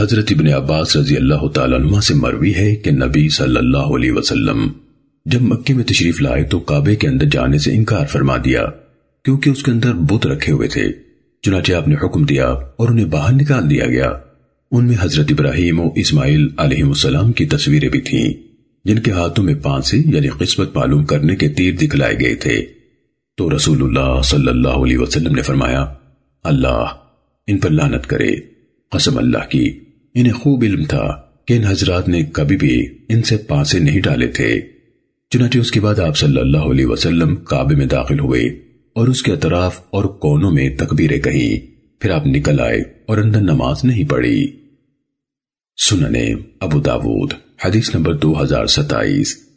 حضرت ابن عباس رضی اللہ تعالیٰ عنہ سے مروی ہے کہ نبی صلی اللہ علیہ وسلم جب مکے میں تشریف لائے تو کعبے کے اندر جانے سے انکار فرما دیا، کیونکہ اس کے اندر بت رکھے ہوئے تھے۔ چنانچہ آپ نے حکم دیا اور انہیں باہر نکال دیا گیا۔ ان میں حضرت ابراہیم و اسماعیل علیہ السلام کی تصویریں بھی تھیں، جن کے ہاتھوں میں پانسی یعنی قسمت معلوم کرنے کے تیر دکھلائے گئے تھے۔ تو رسول اللہ صلی اللہ علیہ وسلم نے فرمایا، اللہ ان پر لانت کرے، قسم اللہ کی۔ انہیں خوب علم تھا کہ ان حضرات نے کبھی بھی ان سے پاسے نہیں ڈالے تھے۔ چنانچہ اس کے بعد آپ صلی اللہ علیہ وسلم کعبے میں داخل ہوئے اور اس کے اطراف اور کونوں میں تکبیریں کہیں۔ پھر آپ نکل آئے اور اندر نماز نہیں پڑھی۔ سننے ابو داود، حدیث نمبر دو ہزار ستائیس۔